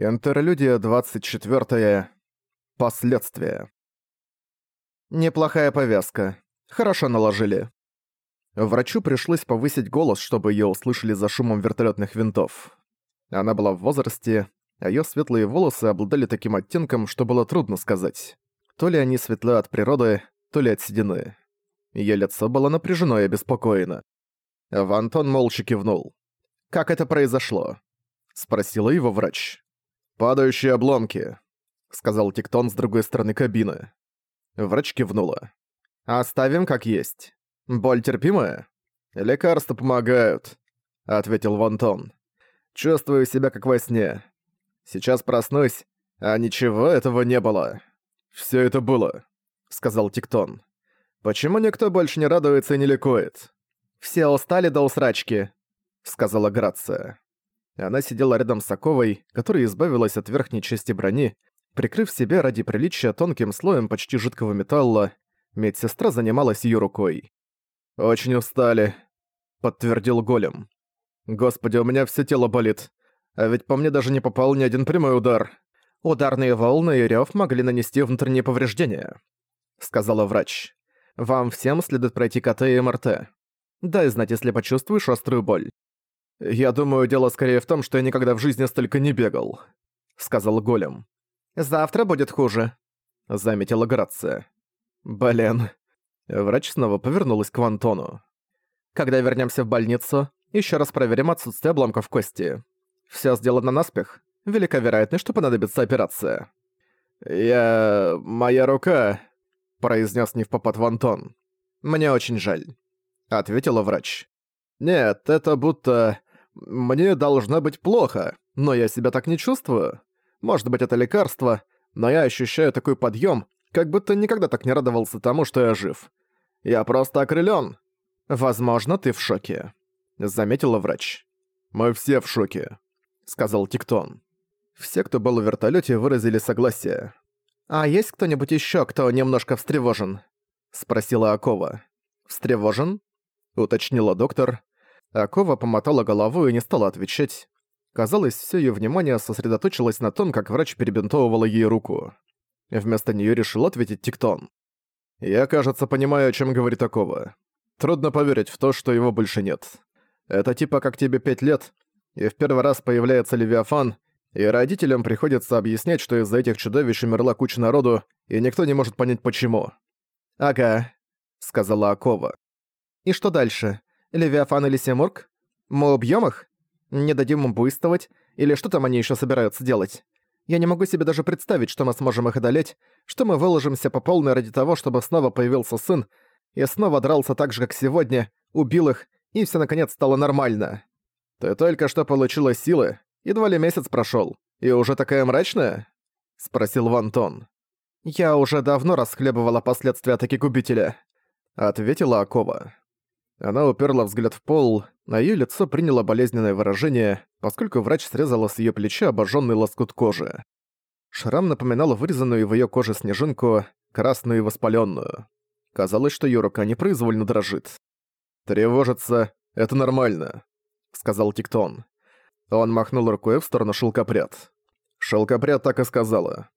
Интерлюдия 24. Последствия. Неплохая повязка. Хорошо наложили. Врачу пришлось повысить голос, чтобы её услышали за шумом вертолётных винтов. Она была в возрасте, а её светлые волосы обладали таким оттенком, что было трудно сказать. То ли они светлы от природы, то ли от седины. Её лицо было напряжено и обеспокоено. Вантон молча кивнул. «Как это произошло?» — спросила его врач. «Падающие обломки», — сказал Тиктон с другой стороны кабины. Врач кивнула. «Оставим как есть. Боль терпимая?» «Лекарства помогают», — ответил Вантон. «Чувствую себя как во сне. Сейчас проснусь, а ничего этого не было». «Всё это было», — сказал Тиктон. «Почему никто больше не радуется и не ликует?» «Все устали до усрачки», — сказала Грация. Она сидела рядом с Оковой, которая избавилась от верхней части брони, прикрыв себя ради приличия тонким слоем почти жидкого металла, медсестра занималась ее рукой. «Очень устали», — подтвердил Голем. «Господи, у меня все тело болит. А ведь по мне даже не попал ни один прямой удар. Ударные волны и рёв могли нанести внутренние повреждения», — сказала врач. «Вам всем следует пройти КТ и МРТ. Дай знать, если почувствуешь острую боль». «Я думаю, дело скорее в том, что я никогда в жизни столько не бегал», — сказал Голем. «Завтра будет хуже», — заметила Грация. «Блин». Врач снова повернулась к Вантону. «Когда вернемся в больницу, еще раз проверим отсутствие обломков кости. Все сделано наспех. Велика вероятность, что понадобится операция». «Я... моя рука», — произнес невпопад Вантон. «Мне очень жаль», — ответила врач. «Нет, это будто... Мне должно быть плохо, но я себя так не чувствую. Может быть, это лекарство, но я ощущаю такой подъем, как будто никогда так не радовался тому, что я жив. Я просто окрылён. Возможно, ты в шоке, заметила врач. Мы все в шоке, сказал Тиктон. Все, кто был в вертолете, выразили согласие. А есть кто-нибудь еще, кто немножко встревожен? спросила Акова. Встревожен? уточнила доктор. Акова помотала головой и не стала отвечать. Казалось, все ее внимание сосредоточилось на том, как врач перебинтовывала ей руку. Вместо нее решил ответить Тиктон. «Я, кажется, понимаю, о чем говорит такого. Трудно поверить в то, что его больше нет. Это типа как тебе пять лет, и в первый раз появляется Левиафан, и родителям приходится объяснять, что из-за этих чудовищ умерла куча народу, и никто не может понять почему». «Ага», — сказала Акова. «И что дальше? Левиафан или Семург? Мы убьем их? Не дадим им буйствовать? Или что там они еще собираются делать? Я не могу себе даже представить, что мы сможем их одолеть, что мы выложимся по полной ради того, чтобы снова появился сын, и снова дрался так же, как сегодня, убил их, и все наконец стало нормально. Ты только что получила силы, едва ли месяц прошел, и уже такая мрачная? Спросил Вантон. Я уже давно расхлебывала последствия атаки губителя, ответила Акова. Она уперла взгляд в пол, на её лицо приняло болезненное выражение, поскольку врач срезала с её плеча обожжённый лоскут кожи. Шрам напоминал вырезанную в её коже снежинку, красную и воспалённую. Казалось, что её рука непроизвольно дрожит. «Тревожиться — это нормально», — сказал Тиктон. Он махнул рукой в сторону шелкопряд. Шелкопряд так и сказала.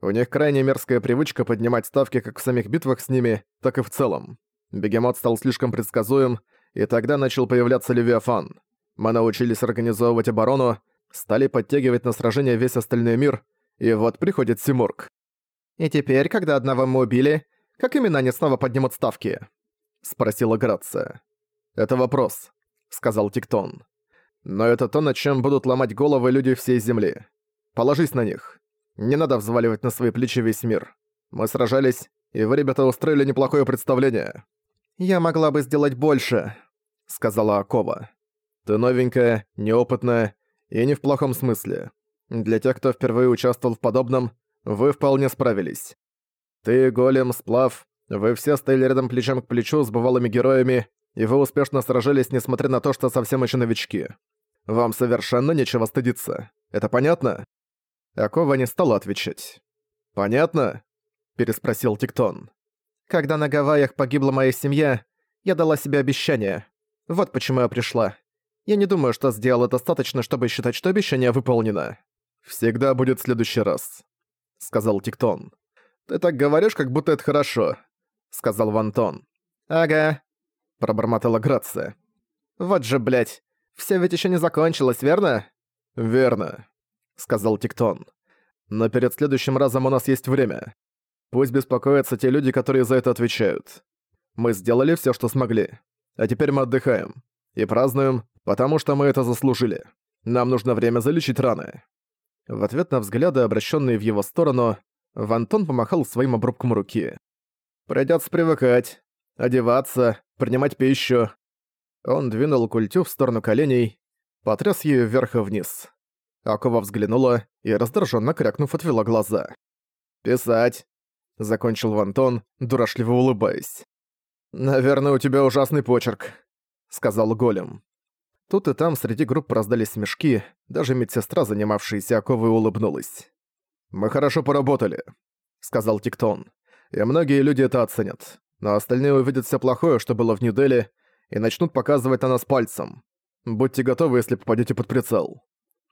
У них крайне мерзкая привычка поднимать ставки как в самих битвах с ними, так и в целом. Бегемот стал слишком предсказуем, и тогда начал появляться Левиафан. Мы научились организовывать оборону, стали подтягивать на сражение весь остальной мир, и вот приходит Симург. «И теперь, когда одного мы убили, как именно они снова поднимут ставки?» — спросила Грация. «Это вопрос», — сказал Тиктон. «Но это то, над чем будут ломать головы люди всей Земли. Положись на них. Не надо взваливать на свои плечи весь мир. Мы сражались, и вы, ребята, устроили неплохое представление. «Я могла бы сделать больше», — сказала Акова. «Ты новенькая, неопытная и не в плохом смысле. Для тех, кто впервые участвовал в подобном, вы вполне справились. Ты, Голем, Сплав, вы все стояли рядом плечом к плечу с бывалыми героями, и вы успешно сражались, несмотря на то, что совсем еще новички. Вам совершенно нечего стыдиться. Это понятно?» Акова не стала отвечать. «Понятно?» – переспросил Тиктон. Когда на Гавайях погибла моя семья, я дала себе обещание. Вот почему я пришла. Я не думаю, что сделала достаточно, чтобы считать, что обещание выполнено. «Всегда будет в следующий раз», — сказал Тиктон. «Ты так говоришь, как будто это хорошо», — сказал Вантон. «Ага», — пробормотала Грация. «Вот же, блядь, все ведь еще не закончилось, верно?» «Верно», — сказал Тиктон. «Но перед следующим разом у нас есть время. Пусть беспокоятся те люди, которые за это отвечают. Мы сделали все, что смогли. А теперь мы отдыхаем. И празднуем, потому что мы это заслужили. Нам нужно время залечить раны». В ответ на взгляды, обращенные в его сторону, Вантон помахал своим обрубком руки. «Придётся привыкать, одеваться, принимать пищу». Он двинул культю в сторону коленей, потряс её вверх и вниз. Акова взглянула и, раздражённо крякнув, отвела глаза. «Писать», — закончил Вантон, дурашливо улыбаясь. «Наверное, у тебя ужасный почерк», — сказал Голем. Тут и там среди групп раздались смешки, даже медсестра, занимавшаяся оковой, улыбнулась. «Мы хорошо поработали», — сказал Тиктон. «И многие люди это оценят. Но остальные увидят все плохое, что было в Нью-Дели, и начнут показывать на нас пальцем. Будьте готовы, если попадете под прицел».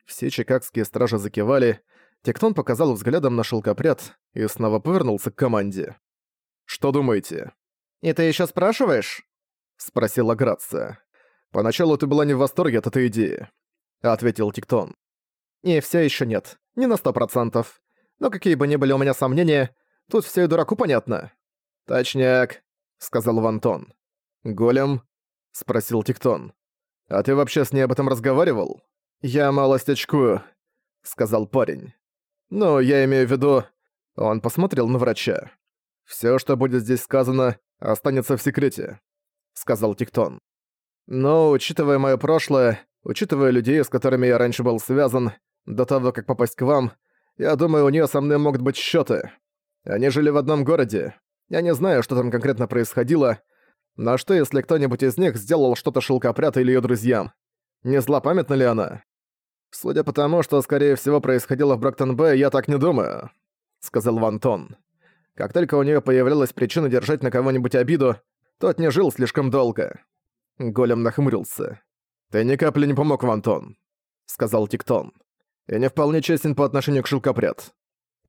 Все чикагские стражи закивали, Тиктон показал взглядом на шелкопряд и снова повернулся к команде. «Что думаете?» «И ты еще спрашиваешь?» — спросила Грация. «Поначалу ты была не в восторге от этой идеи», — ответил Тиктон. «И все еще нет. Не на сто процентов. Но какие бы ни были у меня сомнения, тут все и дураку понятно». «Точняк», — сказал Вантон. «Голем?» — спросил Тиктон. «А ты вообще с ней об этом разговаривал?» «Я малость очкую», — сказал парень. «Ну, я имею в виду...» Он посмотрел на врача. «Всё, что будет здесь сказано, останется в секрете», — сказал Тиктон. Но, учитывая мое прошлое, учитывая людей, с которыми я раньше был связан, до того, как попасть к вам, я думаю, у нее со мной могут быть счеты. Они жили в одном городе. Я не знаю, что там конкретно происходило, но что, если кто-нибудь из них сделал что-то шелкопряда или ее друзьям? Не злопамятна ли она? Судя по тому, что, скорее всего, происходило в Брактон-Бэй, я так не думаю, сказал Вантон. Как только у нее появлялась причина держать на кого-нибудь обиду, тот не жил слишком долго. Голем нахмурился. «Ты ни капли не помог, Вантон», — сказал Тиктон. «И не вполне честен по отношению к шелкопряд».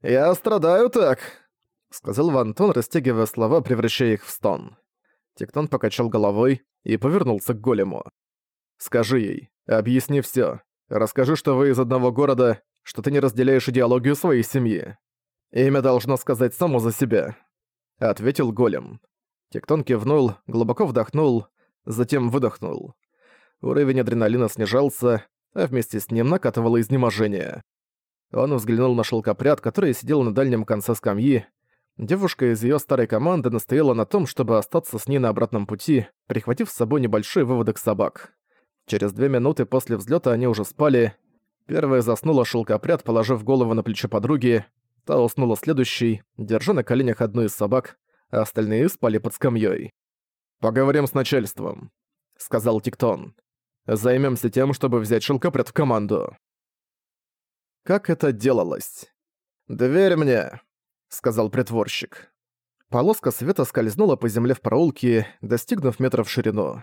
«Я страдаю так», — сказал Вантон, растягивая слова, превращая их в стон. Тиктон покачал головой и повернулся к голему. «Скажи ей, объясни всё. Расскажи, что вы из одного города, что ты не разделяешь идеологию своей семьи. Имя должно сказать само за себя», — ответил голем. Тектон кивнул, глубоко вдохнул, затем выдохнул. Уровень адреналина снижался, а вместе с ним накатывало изнеможение. Он взглянул на шелкопряд, который сидел на дальнем конце скамьи. Девушка из её старой команды настояла на том, чтобы остаться с ней на обратном пути, прихватив с собой небольшой выводок собак. Через две минуты после взлёта они уже спали. Первая заснула шелкопряд, положив голову на плечо подруги. Та уснула следующей, держа на коленях одну из собак, а остальные спали под скамьёй. «Поговорим с начальством», — сказал Тиктон. «Займёмся тем, чтобы взять шелкопряд в команду». Как это делалось? «Дверь мне», — сказал притворщик. Полоска света скользнула по земле в проулке, достигнув метров в ширину.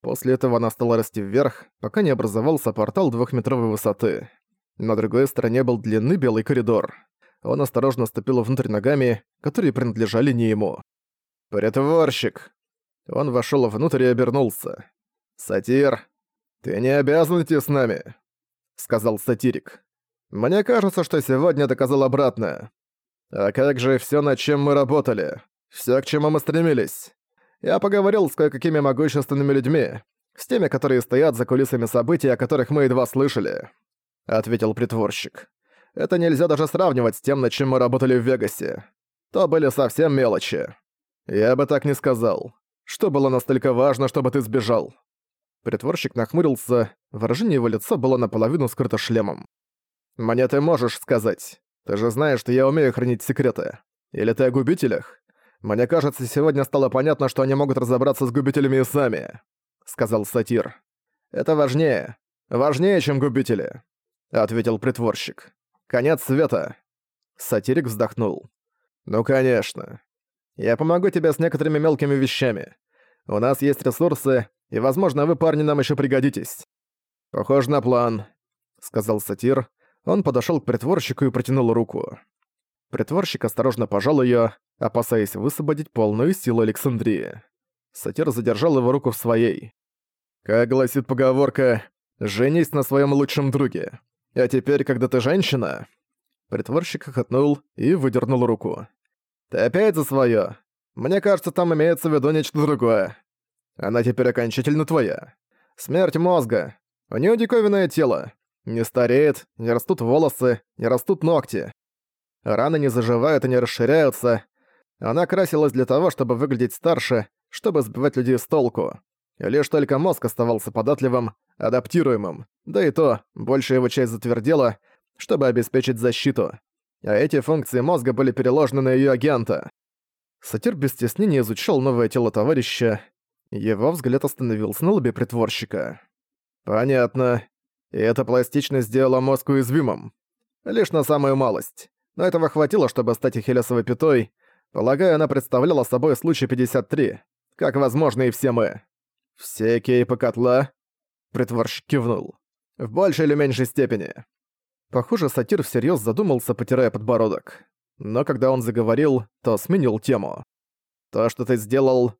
После этого она стала расти вверх, пока не образовался портал двухметровой высоты. На другой стороне был длинный белый коридор. Он осторожно ступил внутрь ногами, которые принадлежали не ему. «Притворщик», он вошёл внутрь и обернулся. «Сатир, ты не обязан идти с нами», — сказал сатирик. «Мне кажется, что сегодня доказал обратное. А как же всё, над чем мы работали? Всё, к чему мы стремились? Я поговорил с кое-какими могущественными людьми, с теми, которые стоят за кулисами событий, о которых мы едва слышали», — ответил притворщик. «Это нельзя даже сравнивать с тем, над чем мы работали в Вегасе. То были совсем мелочи. Я бы так не сказал. Что было настолько важно, чтобы ты сбежал?» Притворщик нахмурился, выражение его лица было наполовину скрыто шлемом. «Мне ты можешь сказать. Ты же знаешь, что я умею хранить секреты. Или ты о губителях? Мне кажется, сегодня стало понятно, что они могут разобраться с губителями и сами», — сказал сатир. «Это важнее. Важнее, чем губители», — ответил притворщик. «Конец света». Сатирик вздохнул. «Ну, конечно. Я помогу тебе с некоторыми мелкими вещами. У нас есть ресурсы, и, возможно, вы, парни, нам еще пригодитесь». «Похоже на план», — сказал сатир. Он подошёл к притворщику и протянул руку. Притворщик осторожно пожал её, опасаясь высвободить полную силу Александрии. Сатир задержал его руку в своей. «Как гласит поговорка, женись на своем лучшем друге. А теперь, когда ты женщина...» Притворщик хохотнул и выдернул руку. «Ты опять за своё? Мне кажется, там имеется в виду нечто другое. Она теперь окончательно твоя. Смерть мозга. У неё диковинное тело. Не стареет, не растут волосы, не растут ногти. Раны не заживают и не расширяются. Она красилась для того, чтобы выглядеть старше, чтобы сбивать людей с толку. Лишь только мозг оставался податливым, адаптируемым, да и то, большая его часть затвердела, чтобы обеспечить защиту. А эти функции мозга были переложены на её агента. Сатир без стеснения изучал новое тело товарища. Его взгляд остановился на лбе притворщика. «Понятно. И эта пластичность сделала мозг уязвимым. Лишь на самую малость. Но этого хватило, чтобы стать Ахиллесовой пятой. Полагаю, она представляла собой случай 53, как возможно и все мы. Все кейпы котла? Притворщик кивнул. В большей или меньшей степени. Похоже, сатир всерьез задумался, потирая подбородок. Но когда он заговорил, то сменил тему. «То, что ты сделал...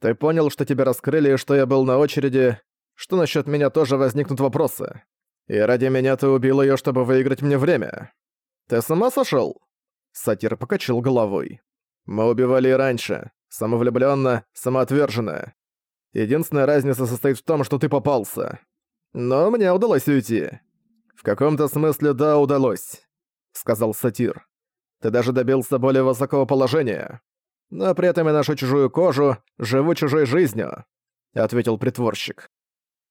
Ты понял, что тебя раскрыли что я был на очереди, что насчет меня тоже возникнут вопросы. И ради меня ты убил ее, чтобы выиграть мне время. Ты сама сошел? Сатир покачал головой. Мы убивали и раньше. Самовлюбленно, самоотверженно. Единственная разница состоит в том, что ты попался. Но мне удалось уйти. В каком-то смысле да, удалось, сказал сатир. Ты даже добился более высокого положения. Но при этом я ношу чужую кожу, живу чужой жизнью, ответил притворщик.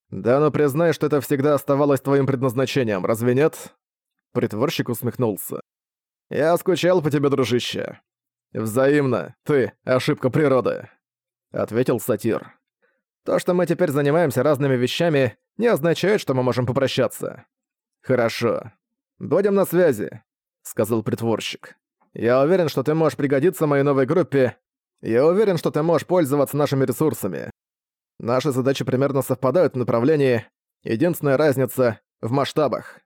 Да, но признай, что это всегда оставалось твоим предназначением, разве нет? Притворщик усмехнулся. Я скучал по тебе, дружище. «Взаимно. Ты — ошибка природы», — ответил сатир. «То, что мы теперь занимаемся разными вещами, не означает, что мы можем попрощаться». «Хорошо. Будем на связи», — сказал притворщик. «Я уверен, что ты можешь пригодиться моей новой группе. Я уверен, что ты можешь пользоваться нашими ресурсами. Наши задачи примерно совпадают в направлении. Единственная разница — в масштабах.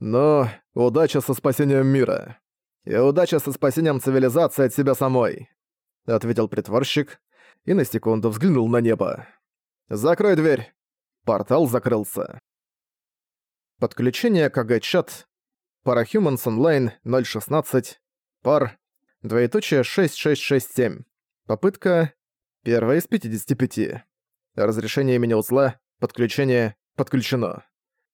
Но удача со спасением мира» и удача со спасением цивилизации от себя самой», — ответил притворщик и на секунду взглянул на небо. «Закрой дверь!» Портал закрылся. Подключение КГ-чат. Parahumans Online 016. Пар. Двоеточие 6667. Попытка. Первая из 55. Разрешение имени узла. Подключение. Подключено.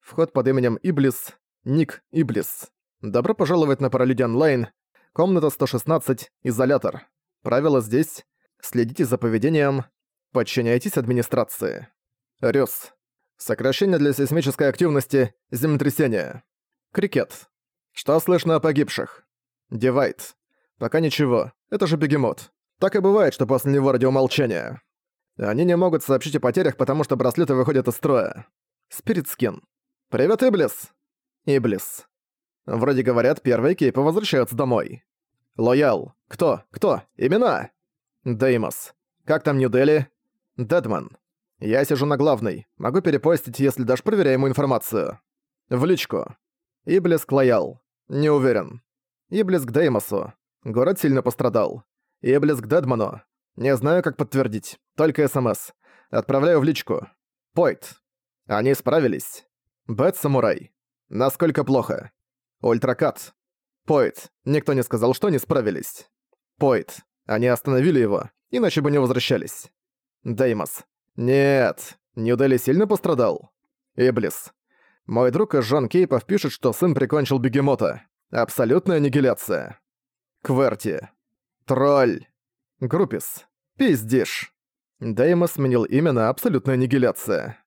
Вход под именем Иблис. Ник Иблис. Добро пожаловать на Паралюди Онлайн. Комната 116, изолятор. Правила здесь. Следите за поведением. Подчиняйтесь администрации. Рёс. Сокращение для сейсмической активности. Землетрясение. Крикет. Что слышно о погибших? Дивайт. Пока ничего. Это же бегемот. Так и бывает, что после него радиомолчание. Они не могут сообщить о потерях, потому что браслеты выходят из строя. Спиритскин. Привет, Иблис. Иблис. Вроде говорят, первые кейпы возвращаются домой. Лоял. Кто? Кто? Имена? Деймос. Как там Нью-Дели? Дедман. Я сижу на главной. Могу перепостить, если дашь проверяемую информацию. В личку. Иблиск Лоял. Не уверен. Иблиск Деймосу. Город сильно пострадал. Иблиск Дедману. Не знаю, как подтвердить. Только СМС. Отправляю в личку. Пойт. Они справились. Бэт Самурай. Насколько плохо? Ультракат. Пойт. Никто не сказал, что они справились. Пойт. Они остановили его, иначе бы не возвращались. Деймос. Нет. Нью-Дели сильно пострадал? Иблис. Мой друг из Жан Кейпов пишет, что сын прикончил бегемота. Абсолютная аннигиляция. Кверти. Тролль. Группис. Пиздишь. Деймос сменил имя на абсолютная аннигиляция.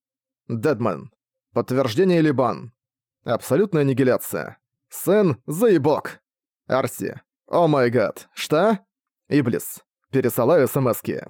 Дедман. Подтверждение Либан. Абсолютная аннигиляция. Сэн, заебок. Арси. О май гад. Что? Иблис. Пересылаю смски.